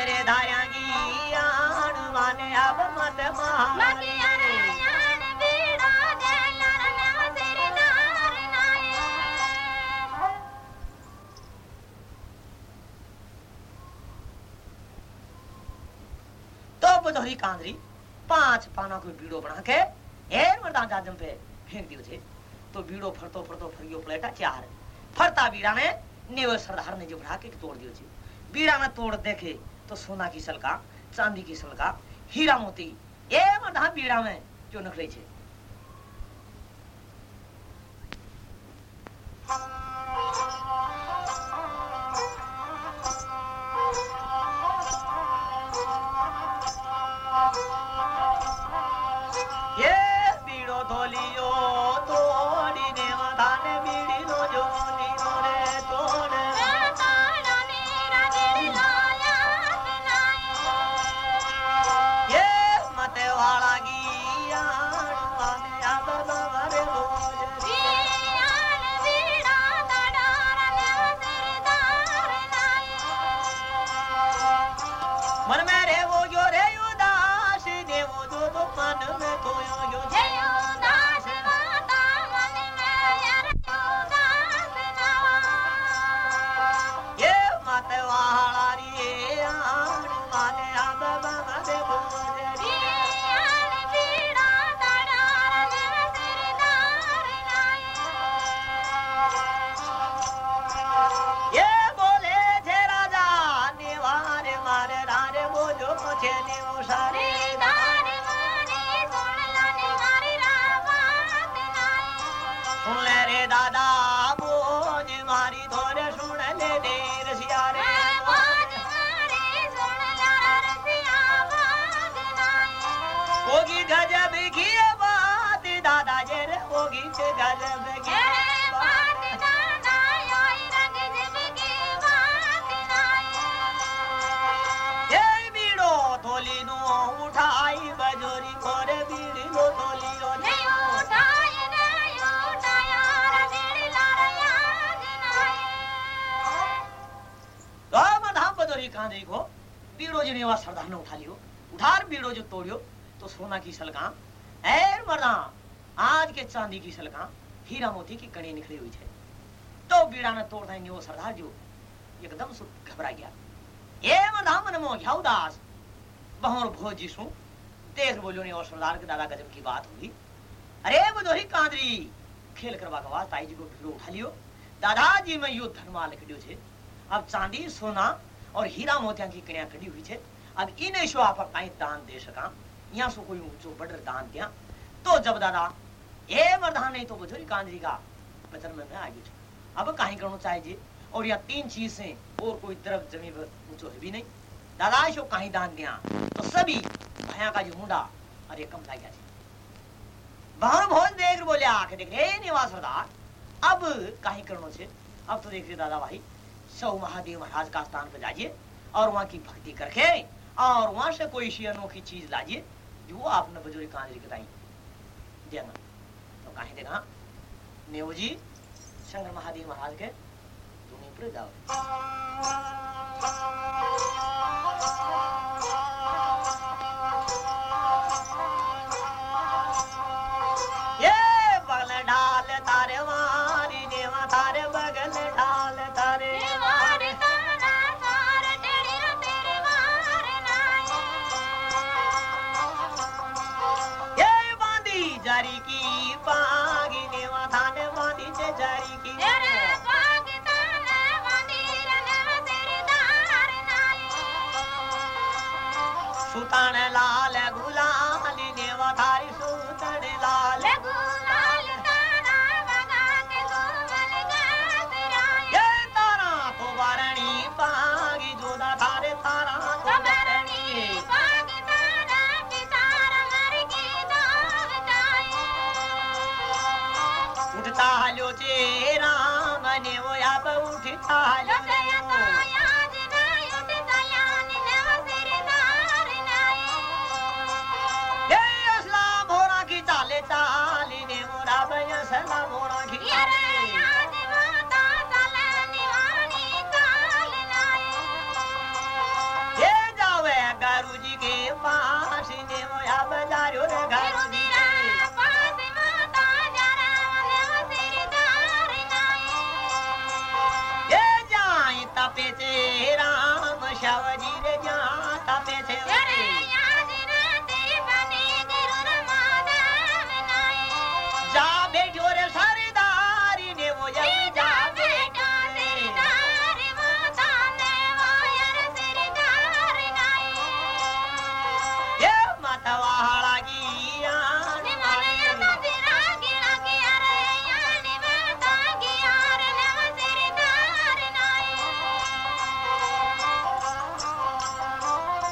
धायांगी आण माने अब मत तो बुधोरी कांदरी पाँच पाना को बीड़ो बना के एर मर्दान जाजम पे फेंक दियो छे। तो बीड़ो फरतो फरतो फरियो प्लेटा चार। फरता बीड़ा ने नेव सरदार ने जो बढ़ा के तोड़ दियो छे। बीड़ा में तोड़ देखे तो सोना की सलका चांदी की सलका हीरा मोती ए मधा बीड़ा में जो नखरे छे सोना की सलका एर मरदा आज के चांदी की सलका हीरा मोती की कड़ी निकली हुई है तो बीड़ा ने तोड़ देंगे वो सरदार जो एकदम से घबरा गया। ये मरदा, मन मो घ्या उदास बहुर भोज जिसू देख बोलो ने और सरदार के दादा गजब की बात हुई। अरे बदोरी कांदरी, खेल करवा के ताई जी को भीड़ो उठा लियो। दादाजी में यो धनमा लिखियो छे। अब चांदी, सोना और हीरा मोतिया की कन्या कड़ी हुई है अब इन शो आप दान दे सका यहाँ से कोई ऊंचो बड़ दान दिया। तो जब दादा, ए मर्दान नहीं तो बुझोरी कांदरी का बचन में मैं आ गई अब कहीं करना चाहिए और यह तीन चीज़ से और कोई तरफ़ पर ऊंचो है भी नहीं। दादा शो कहीं दान दिया। तो सभी भया का जो मुंडा, अरे कम लग गया बाहर भोज देख बोले आके देख रे निवास सरदार, अब कहीं करनो छे। अब तो देख रहे दादा भाई, सौ महादेव महाराज का स्थान पर जाइए, और वहाँ की भक्ति करके, और वहाँ से कोई सी अनोखी चीज़ लाजिए जो आपने बजोरी कांजरी बताई देना तो कहीं देना नेवजी, शंकर महादेव महाराज के दुनिया पर जाओ।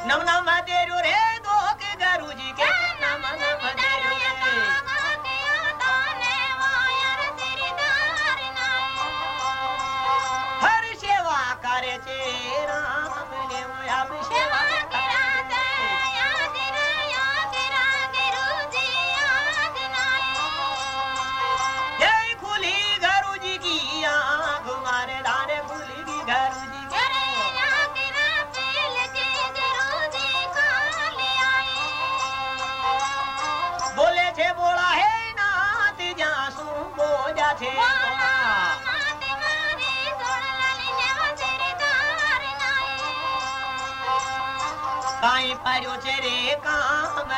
नम नम देरो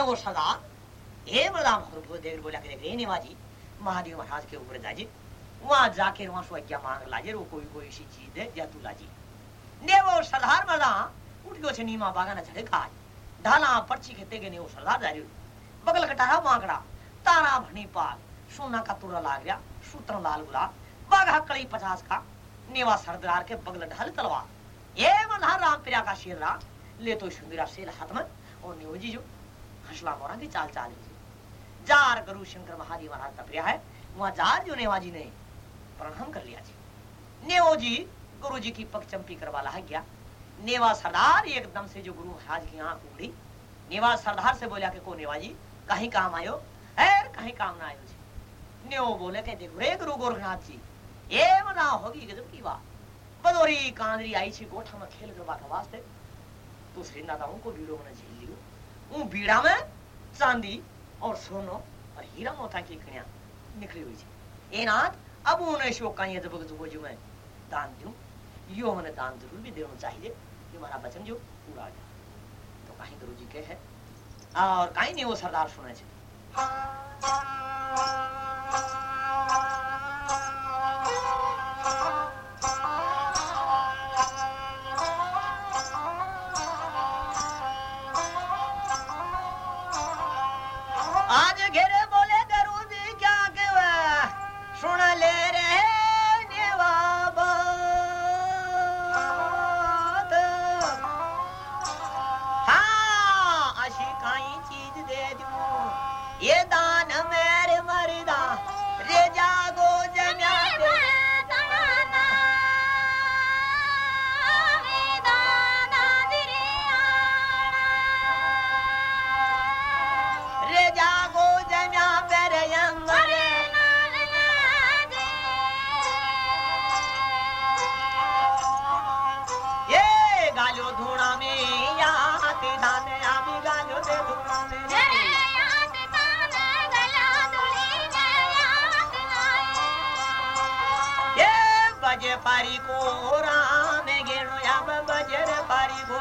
वो सदा हे देख बोला के देख निवाजी महादेव महाराज के ऊपर जाजी वहाँ जाके वहाँ सो आज्ञा मांग लाजे रो कोई कोई सी चीज़ दे या तू लाजी। ने वो सरदार मदा उठ गयो छे नीमा बागा ना छड़े खाज ढाला पर्ची के तेगे ने वो सरदार जारी बगल कटारा मांगड़ा तारा भनी पाल, सोना का तुरा लाग गया सूत्र लाल गुलाब, बाघा कड़ी पचास का नेवा सरदार के बगल ढाल तलवार। ये मल्हा राम प्रिया का शेर रहा ले तो सुंदरा सेल हाथ में, और नियोजी जो हंसला मोरा की चाल चाल लीजिए। जार गुरु शंकर महादेव महाराज का प्रिया है, वहाँ जार जो नेवा जी ने प्रणाम कर लिया जी। नेवो जी गुरु जी की पग चंपी करवा ला गया नेवा सरदार एकदम से जो गुरु महाराज की आँख उगड़ी नेवा सरदार से बोला कि, को नेवा जी, कहीं काम आयो? है कहीं काम ना आयो जी. नेवो बोले के, देखो रे गुरु गोरखनाथ जी ये मना होगी गजब की बात। बदोरी कांदरी आई छी गोठा में खेल करवा के वास्ते। तो श्रीनाथाओं को भीड़ों में झेल लियो। उन बीड़ा में चांदी और सोनो और हीरा मोता की कन्या निकली हुई थी ए नाथ, अब उन्हें शोक का ये जब जो जो मैं दान दूँ यो मैंने दान ज़रूर भी देना चाहिए। ये हमारा वचन जो पूरा जाए तो कहीं गुरु जी के है और कहीं नहीं, वो सरदार सुने छे। पारी को राम गेणो अब बजर पारी को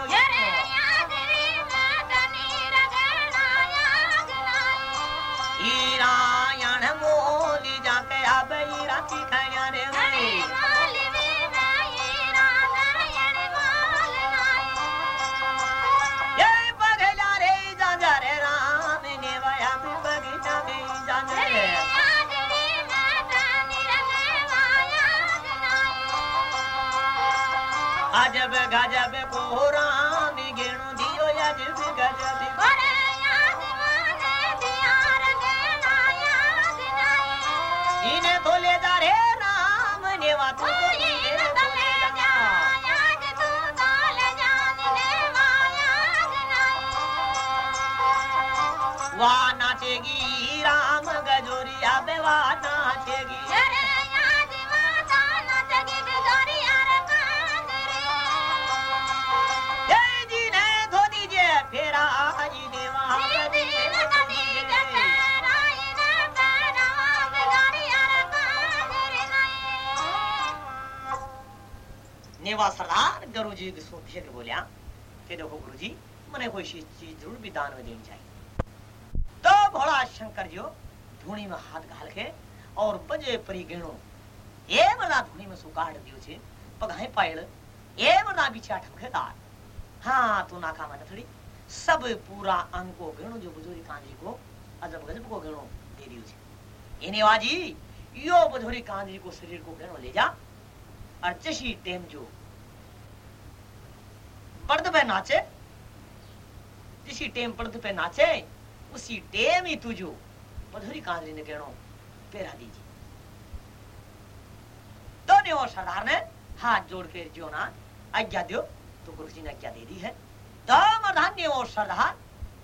अजब गजब को राम गेणो दियो अजब गजब नेवा सरदार गुरु जी को सोचे के बोलिया कि देखो गुरु जी मने कोई चीज़ ज़रूर भी दान में देनी चाहिए तो भोला शंकर जो धूनी में हाथ घाल के और बजे परी गेणो ए मरदा धूनी में सुकाड़ दियो छे पगाए पायड़ ए मरदा बिछा ठमखेदार हाँ तो नाका में थड़ी सब पूरा अंग को गेणो जो बुज़ुर्ग कांजी को अजब गजब को गेणो दे दियो छे एने वाजी यो बुज़ुर्ग कांजी को शरीर को गेणो ले जा और चशी टेम जो पर्द पे नाचे। जिसी टेम पर्द पे नाचे, उसी टेम ही तुझो मधुरी कांजरी ने कहनो पेरा दीजिए तो ने और सरदार ने हाथ जोड़ के जो ना आज्ञा दो तो गुरु जी ने आज्ञा दे दी है। तो मर्दान ने और सरदार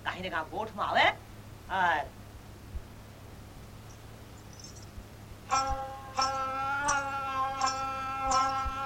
कहीं ने कहा गोठ में आवे, और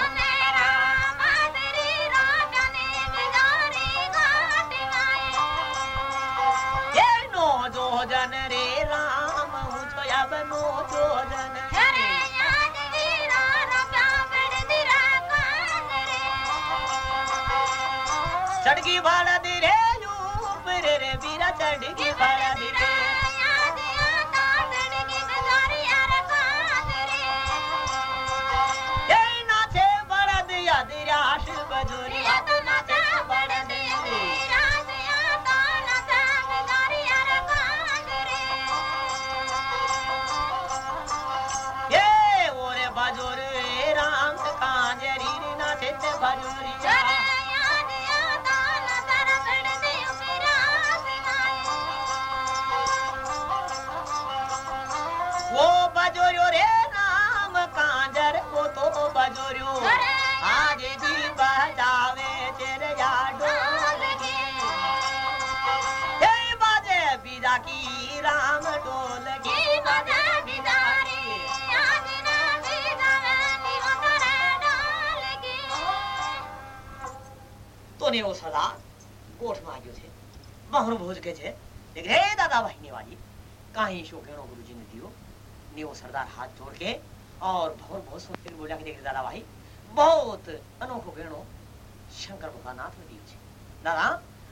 ને એવો સરદાર ગોઠમાં આવ્યો છે બહુ ભોજ કે છે देख रे दादा भाई नेवाजी कहीं शो कहनो गुरु जी ने दियो ने वो सरदार हाथ जोड़ के और बहुत बहुत सोच के बोला कि देख रे दादा भाई बहुत अनोखो कहनो शंकर भगवान नाथ ने दियो છે દાદા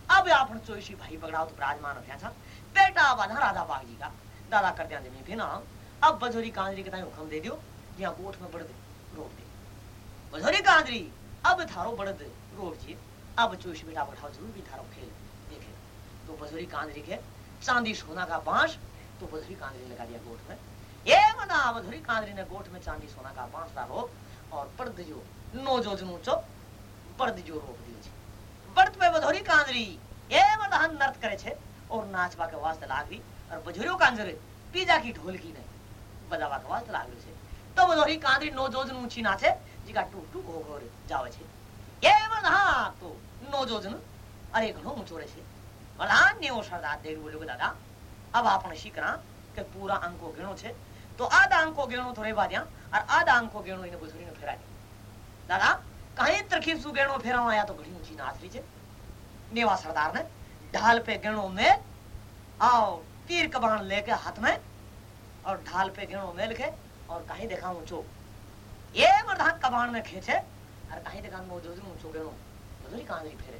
अब आपण ચોઈસી ભાઈ બગડાવ તો विराजमान થયા છે बेटा बना राधा बाग जी का दादा कर दिया जमीन फिर ना अब बजोरी कांजरी के ताई हुक्म दे दियो जिया कोठ में बड़द रोक दे बजोरी कांजरी अब थारो बड़द रोक जी अब चोइस बेटा बैठाओ ज़रूर भी थारो खेल देखे। तो बजोरी कांजरी के चांदी सोना का बाँस तो बजोरी कांजरी ने लगा दिया गोठ में। ये मना, बजोरी कांजरी ने गोठ में चांदी सोना का बाँस डालो और पर्द जो नो जो जनु चो, पर्द जो रोक छे पर्द पे बजोरी कांजरी ये मना नृत्य करे छे और नाचवा के वास्ते लागरी और बजोरियो कांजरे पीजा की ढोलकी ने बजावा के वास्ते लागरी छे। तो बजोरी कांजरी नो जो जनु ऊँची नाचे जीका टूक टूक हो घोर जावे छे। ये मना तो नो जो जनु अरे घणो ऊंचो रहे छे ભલાન નેવો સરદાર દેવ બોલ્યો કે દાદા अब આપણે શીખરા કે પૂરા અંકો ગણો છે તો આધા અંકો ગણો તો રેવા દ્યા और आधा अंको गेणो इन बुजुर्ग ने फेरा दादा कहीं तरकीब सु गेणो फेरा आया तो घड़ी ऊंची नाच रही है नेवा सरदार ने ढाल पे गेणो में आओ तीर कबान लेके हाथ में और ढाल पे गेणो में लिखे और कहीं देखा ऊंचो ये मर्दा कबान में खेचे और कहीं देखा नो जो ऊंचो गेणो बुज़ुर्ग कांदरी फेरे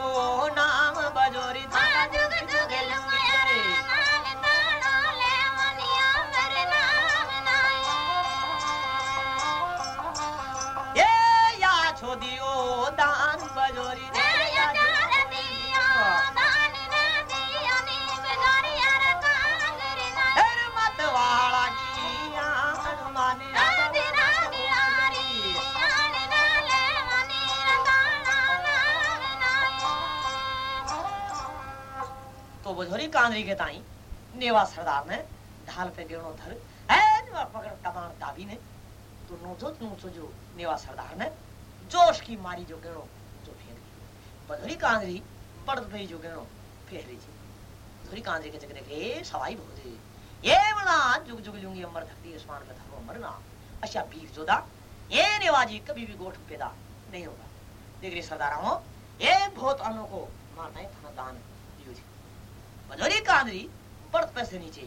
बजोरी कांदरी के ताई नेवा सरदार ने ढाल पे गेणो धर। है नेवा पकड़ कमान दाबी ने तो नोचो नोचो जो नेवा सरदार ने जोश की मारी जो गेणो जो फेर दी बजोरी कांदरी पड़द पे जो गेणो फेर ली थी बजोरी कांदरी के जगह देखे सवाई भोजे। ये मना जुग जुग जुंगी अमर धरती आसमान पे धरो मरना। अच्छा बीर जोदा ये नेवाजी कभी भी गोठ पैदा नहीं होगा। देख रहे सरदारों ये बहुत अनों को मारता है, थाना दान। दियो मधुरी कांदरी, पड़त पैसे नीचे।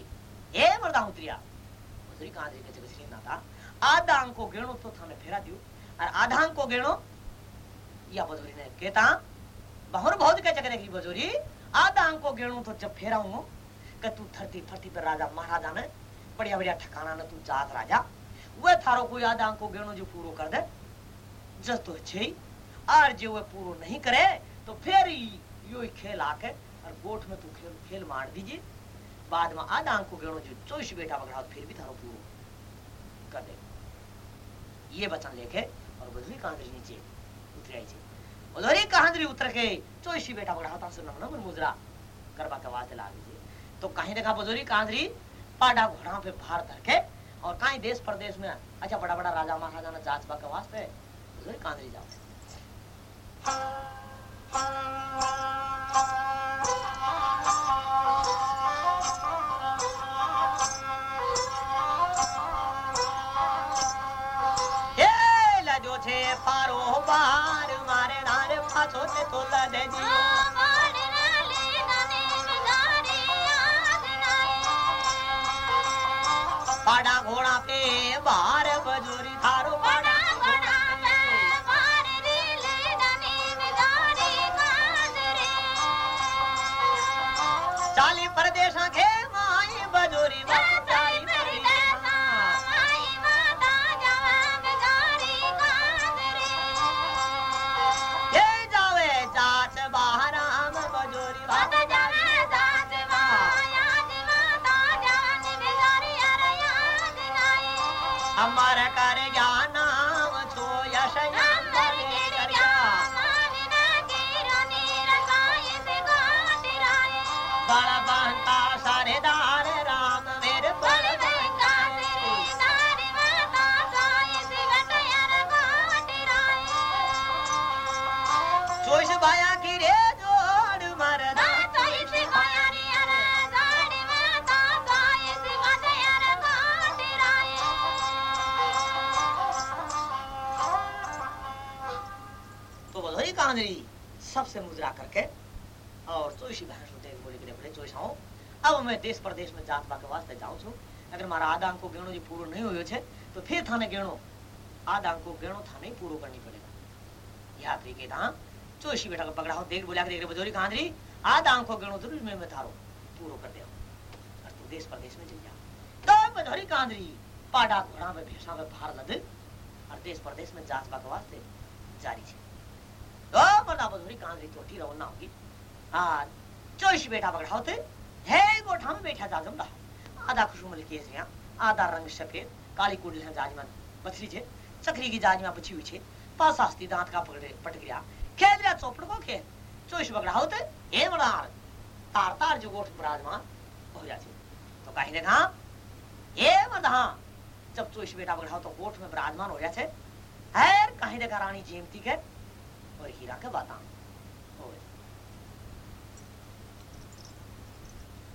ये मर्दा उतरिया मधुरी कांदरी के जगह श्री नाता आधा अंक को गेणो तो थाने फेरा दियो। और आधा अंक को गेणो या बजोरी ने कहता, बहुर बहुत के जगह देखी बजोरी आधा अंक को गेणो तो जब फेराऊंगो कि तू धरती फरती पर राजा, महाराजा ने बढ़िया बढ़िया ठिकाना ने तू जात राजा। वह थारो कोई आधा अंक को गेणो जो पूरो कर दे। जस तो छे और जो वह पूरो नहीं करे तो फिर यो खेल आके और गोठ में तू खेल खेल मार दीजिए। बाद में आधा अंक को गेणो जो चोइस बेटा पकड़ा फिर भी थारो पूरो कर दे। ये वचन लेके और बधुरी कांदरी नीचे उतर आई छे। बधुरी कांदरी उतर के चोइसी बेटा पकड़ा था सुन नमन मुद्रा करवा के वास्ते लाग दीजिए तो कहीं देखा बजोरी, कांदरी, पाडा घोड़ा पे भार करके और कहीं देश प्रदेश में अच्छा बड़ा बड़ा राजा महाराजा ने जाँच के वास्ते बजोरी, कांदरी जाओ। लो पारो बारे रो त देश प्रदेश में जात बा वास्ते जाऊँ છું. अंक को गेणो जी पूरो नहीं होयो छे तो फिर थाने गेणो आधा अंक को गेणो थाने ही पूरो करनी पड़ेगा याद रखिए था चोईसी बेटा का पकड़ा हो देख बोला देख रे बधोरी कांदरी आधा गेणो ज़रूर मैं थारो पूरो कर दे और तू देश प्रदेश में चल तो कांदरी पाडा घोड़ा में भेसा में भार लद और देश में वास्ते जारी छे तो कांदरी तोटी रवाना होगी हाँ बेटा पकड़ा है गोठा में बैठा जमदा आधा खुशुमल केसरिया आधा रंग सफ़ेद काली कुंडल जाजमान पथरी छे की जाजमा बची हुई छे। पास आस्ती दांत का पकड़े गया खेल रहा चौपड़ को खेल। पकड़ा होते हे तार तार जो गोठ विराजमान हो जाते तो कहीं कहा हे। जब चोईस बेटा हो तो गोठ में विराजमान हो जाते है कहीं, रानी जेमती के और हीरा के बाता।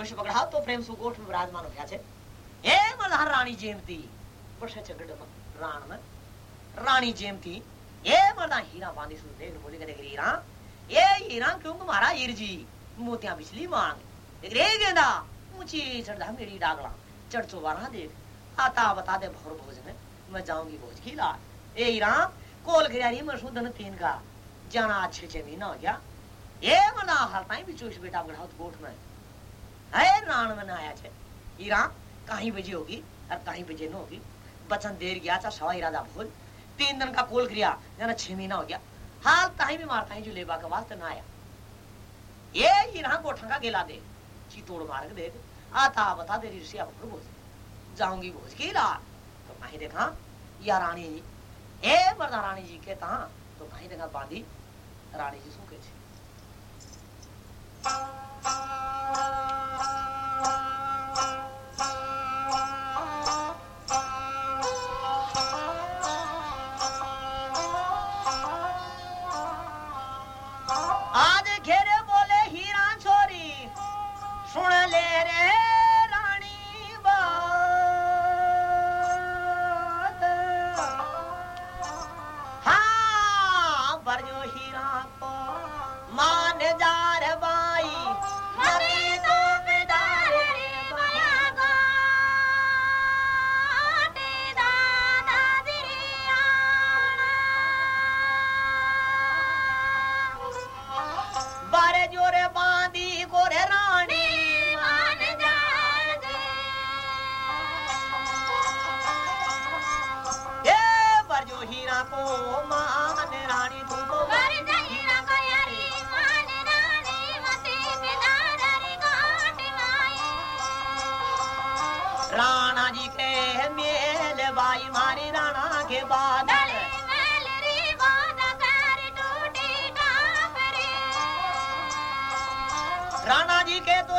કોષ પકડાવ તો પ્રેમ સુગોઠ વિરાજમાન ઉભ્યા છે. હે મલ્હાર રાણી જેમતી. વર્ષે ચગડમાં રાણમાં રાણી જેમતી. એ મલ્હાર, હીરા બાંધી સુને બોલી કરે હીરા. એ હીરા ક્યું મારા હીરજી મોતિયા बिजली માંગ. रे गेंदा ऊँची चढ़ा मेरी डागला चढ़ चौबारा देख आता बता दे भोर भोज में मैं जाऊँगी भोज की लाट ए राम कोल गिरारी मसूदन तीन का जाना अच्छे छे महीना हो गया ए मना हर टाइम भी चूस बेटा बढ़ाओ गोठ में है राण में आया छे हीरा कहीं बजे होगी और कहीं बजे न होगी। बचन देर गया था, सवा इरादा भूल। तीन दिन का कोल क्रिया जाना छह महीना हो गया। हाल ताही भी मारता ही जो लेबा के वास्ते ना आया। ये हीरा को ठंगा गेला दे। चितोड़ मार के देख आता बता दे ऋषिया भर भोज जाऊँगी भोज की रात तो कहीं देखा, या रानी जी। ए, मर्दा रानी जी के ता तो कहीं देखा बांधी। रानी जी सुखे छे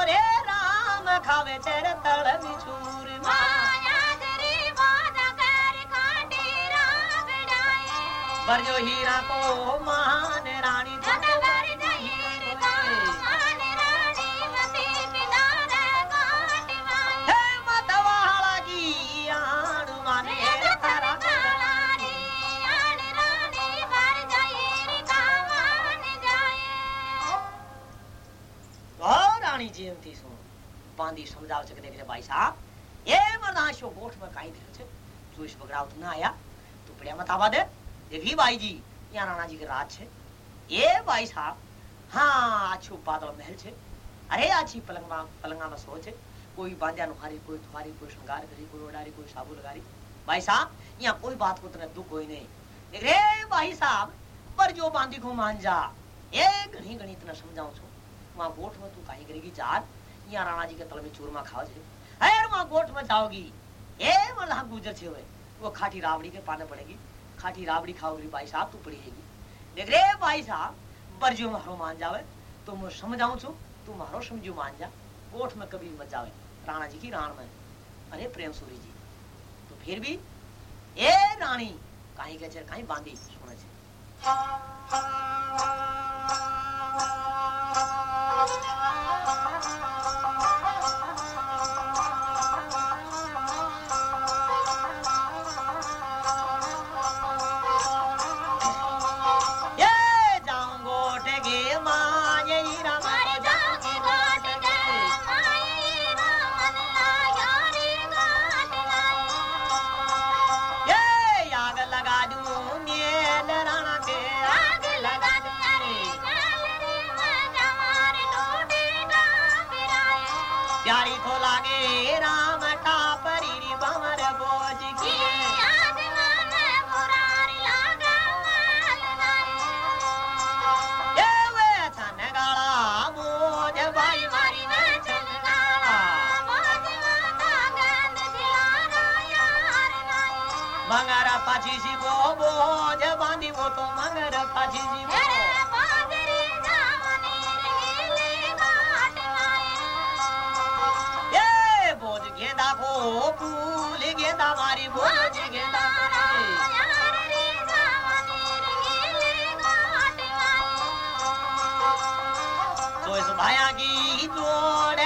तोरे राम खावे चर तल बिछूर माया। तेरी वादा कर कांटे राम बनाए पर जो हीरा को मान रानी ગાંધી સમજાવે છે કે દેખ ભાઈ સાહેબ में નાશ્યો ગોઠમાં કાંઈ तू इस ચોવીસ બગડા ना आया तू પડ્યા मत આવા દે देखी भाई जी यहाँ राणा जी के राज है ये भाई साहब हाँ अच्छी बादल महल है अरे अच्छी पलंगमा पलंगा में सोच कोई बांध्या कोई तुम्हारी कोई श्रृंगार करी कोई कोई लगारी भाई साहब कोई बात को दुख कोई नहीं रे भाई साहब पर जो बांधी को मान जा घणी घणी इतना वहाँ गोठ में तू कहीं करेगी चार यहाँ राणा जी के तल में चूरमा खाओ छे अरे वहाँ गोठ में जाओगी। ए मल्ला गुजर छे हुए। वो खाटी राबड़ी के पाने पड़ेगी। खाटी राबड़ी खाओगी भाई साहब, तू पड़ी रहेगी। देख रे भाई साहब बरजो मारो मान जावे। तो मैं समझाऊं छू, तू मारो समझू मान जा। गोठ में कभी मत जावे। राणा जी की राण में। अरे प्रेम सूरी जी। तो फिर भी, ए रानी, कहीं के कहीं बांधी सुने चोइस भाया की जोड़े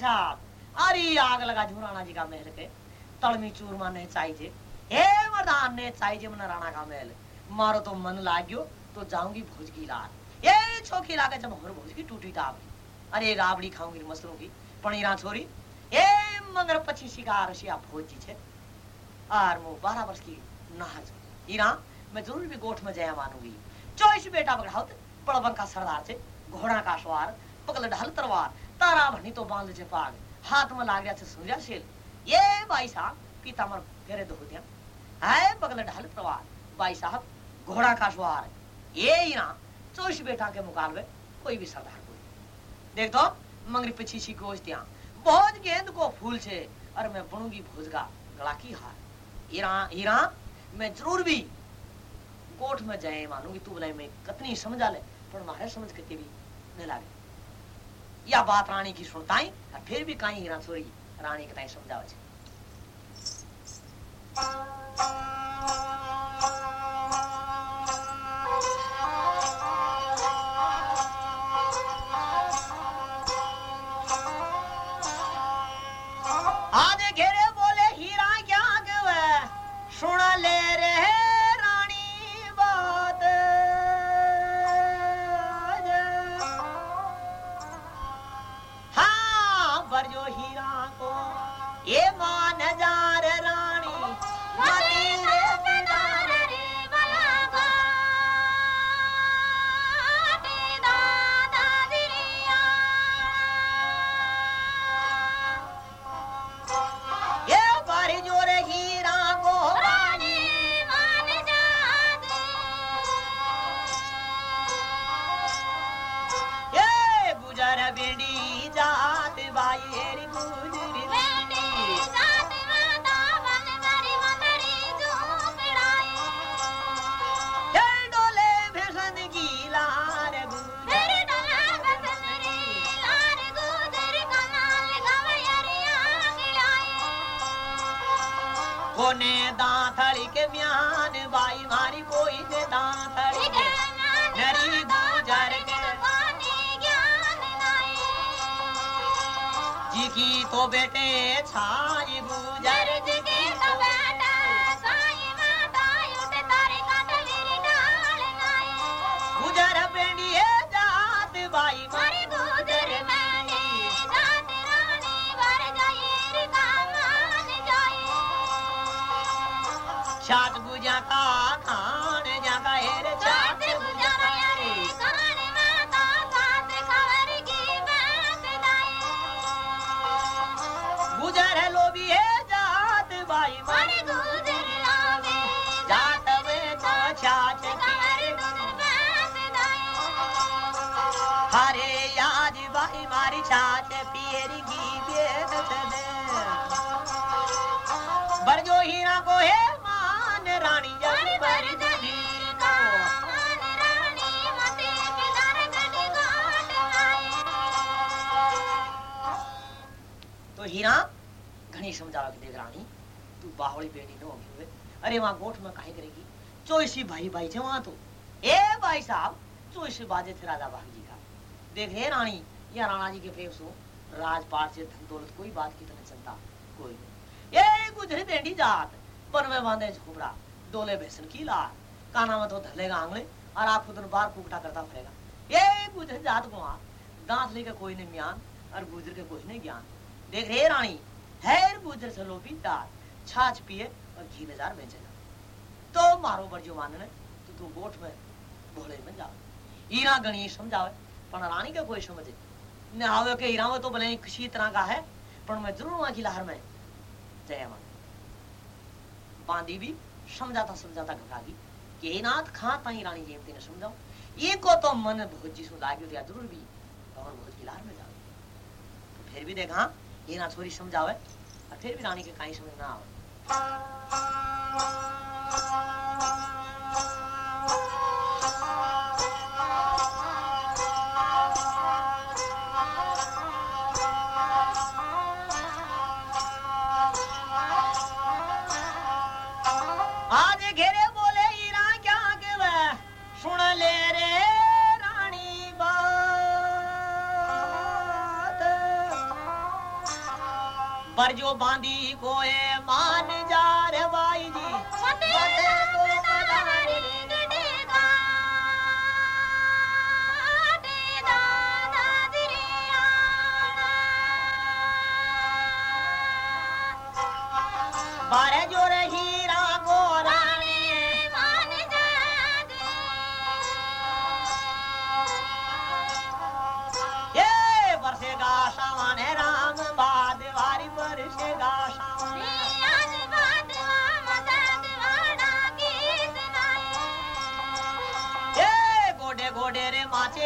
साहब। अरे आग लगा राणा जी का महल के। तड़मी चूरमा ने चाहिए ए मर्दान ने चाहिए मन राणा का महल। मारो तो मन लाग्यो तो जाऊँगी भोज की लात ए छोकी लागे जब हमर भोज की टूटी टाप अरे राबड़ी खाऊँगी मसलों की पणीरा छोरी। ए मगर पची शिकार रसिया भोज जी छे। आर मो बारह वर्ष की नाज हीरा, मैं ज़रूर भी गोठ में जया मानूँगी। चौबीस बेटा बगड़ाउत पड़वन का सरदार छे। घोड़ा का सवार पगल ढल तरवार तारा भनी तो बाँध छे पाग हाथ में लाग गया छे सूर्या शेल ये भाई साहब पीतामर फेरे दो दिया है पगल ढल तरवार भाई साहब, घोड़ा का सवार ये हीरा चौबीस बेटा के मुकाबले कोई भी सरदार कोई। देख तो मंगरी पीछी सी गोश दिया बहुत गेंद को फूल छे, और मैं बनूँगी भोज का गला की हार। हीरा हीरा मैं ज़रूर भी कोर्ट में जाए मानूँगी, तू बोले, मैं कतनी समझा ले, पर मारे समझ के भी नहीं लागे। या बात रानी की सुनताई फिर भी कहीं हीरा छोरी रानी के ताई समझावे छात गुजा का तो घणी समझावा की देख रानी, तू बावड़ी बेटी न होगी हुए। अरे वहाँ गोठ में काहे करेगी? चोइसी भाई भाई छे वहाँ तो। ए भाई साहब चोइसी बाजे थे राजा बाग जी का। देख हे रानी, या राणा जी के फेफसो राजपाट से धन दौलत कोई बात की तरह चलता। कोई नहीं। ये गुजरी देंडी जात बन में बांधे झोपड़ा, डोले भैसन की लार काना में तो धलेगा आंगले, और आप खुद बार कुकटा करता फिरेगा। ये गुजर जात को दांत लेकर कोई नहीं म्यान, और गुजर के कोई नहीं ज्ञान। देख रे रानी हैर बुजर सलोपी दार छाछ पिए और घी बाज़ार बेचेगा तो मारो बरजो मानने तो तू गोठ में भोले में जाओ। ईरा गणी समझावे, पर रानी का कोई समझे। नहावे के ईरावे तो भले खुशी तरह का है, पर मैं ज़रूर वहाँ की लहर में जय माँ बांधी भी समझाता समझाता घटागी कि हे नाथ खा ताई रानी जेवती ने समझाओ ये को तो मन भोजी सु लागे तो ज़रूर भी, और भोज की लहर में जाओ। तो फिर भी देखा ये ना छोरी समझावे और फिर भी रानी के कहीं समझ ना आवे बरजो बांधी कोए मान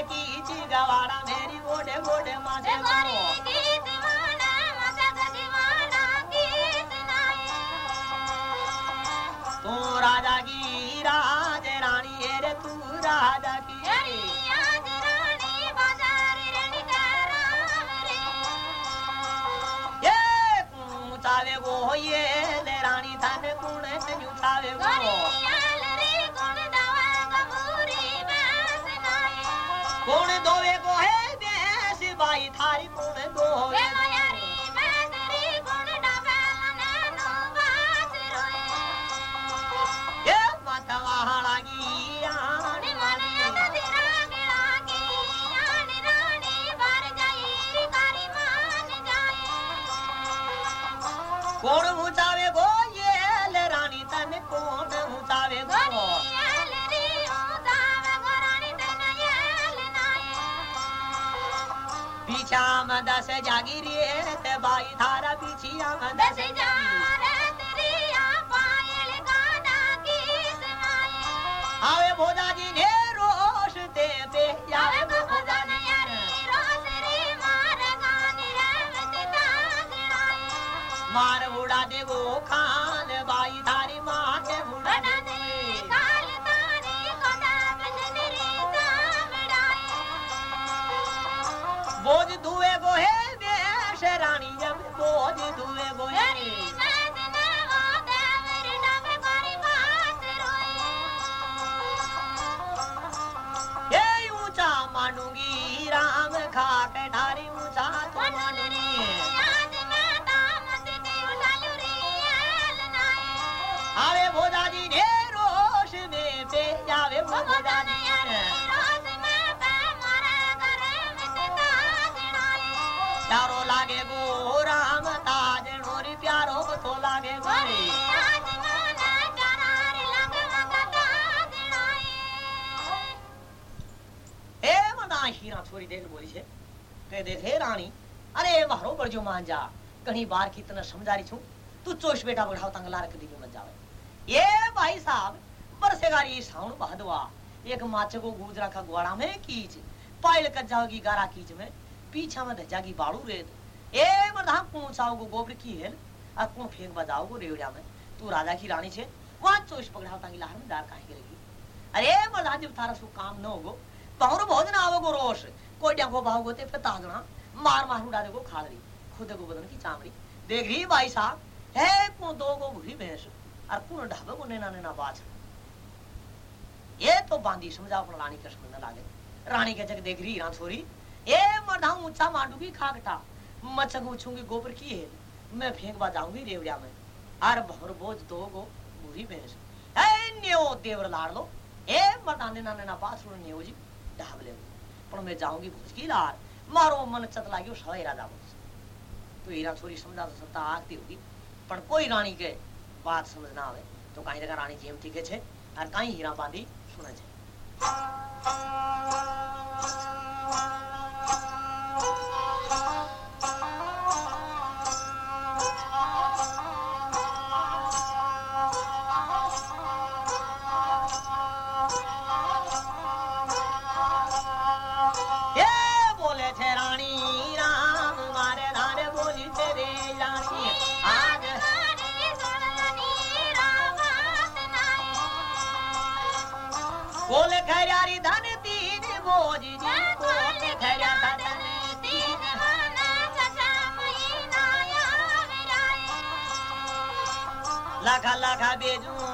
की चिगवाड़ा मेरी गोडे गोडे माचे गोरी दस जागिरी है बाई धारा भा दस जा ઘણી બાર की तने समझारी छू तू चोश बेटा बढ़ाओ तंगला रख दी मत जावे ये भाई साहब बरसेगारी साउन बहदवा एक माचे को गुजरा का ग्वाड़ा में कीच पाइल कर जाओगी गारा कीच में पीछा में धजागी बाड़ू रेत ए मरधा कौन चाओगो गोबर की हेल आ कौन फेंक बजाओगो रेवड़िया में तू राजा की रानी छे वहां चोश पकड़ाओ तांगी लहर में दार काहे करेगी अरे मरधा जब तारा सु काम न होगो पहुर भोजन आवगो रोश कोई डंगो भावगो ते फिर तागना मार मार उड़ा देगो खादरी खुदे को बदन की चामड़ी। देख रही भाई साहब? है को दो को घुरी भैंस, और कुन ढाबे को नैना नैना बाछ ये तो बांधी समझा अपना रानी के सुन लागे। रानी के जग देख रही रा छोरी? ए मरदा ऊँचा मांडूगी खाकटा मचक उछूँगी गोबर की है मैं फेंक बा जाऊँगी रेवड़िया में। अर भर बोझ दो गो बुरी भैंस। ए, न्यो देवर लाड़ लो। ए मर्दा नैना नैना बाछ रो न्यो जी। ढाबले पर मैं जाऊँगी भुज की लार। मारो मन चत लागियो सवेरा जाऊँगी તો હીરા છોરી સમજાવતા સત્તા આગતી હતી પણ કોઈ રાણી કે વાત સમજ ના આવે તો કાંઈ જગા રાણી જેમ ઠીકે છે અને કાંઈ હીરા બાંધી સુને છે Thank you. तारी धन तीन बोझ जी को ठहरा धन तीन लखा लखा बेजू